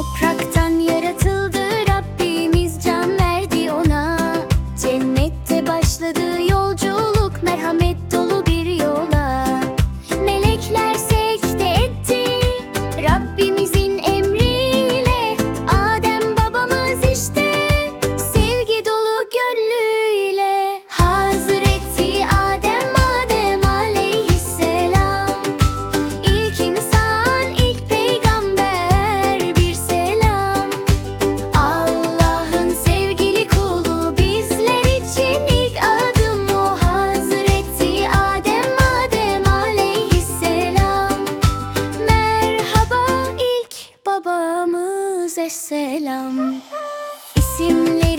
Topraktan göze selam. İsimli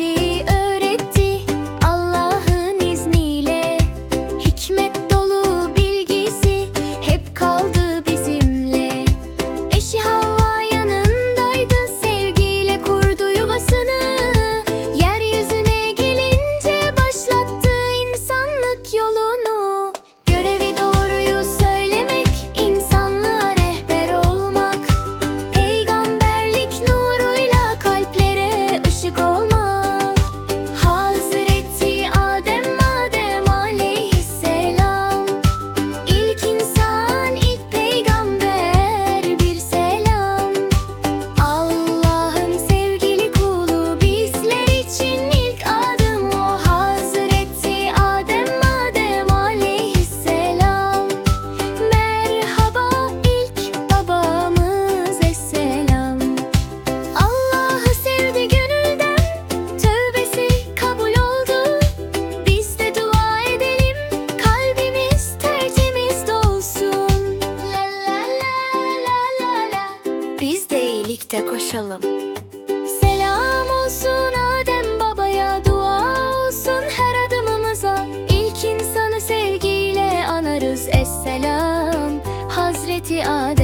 birlikte koşalım. Selam olsun Adem babaya dua olsun her adımımıza İlk insanı sevgiyle anarız Esselam Hazreti Adem'e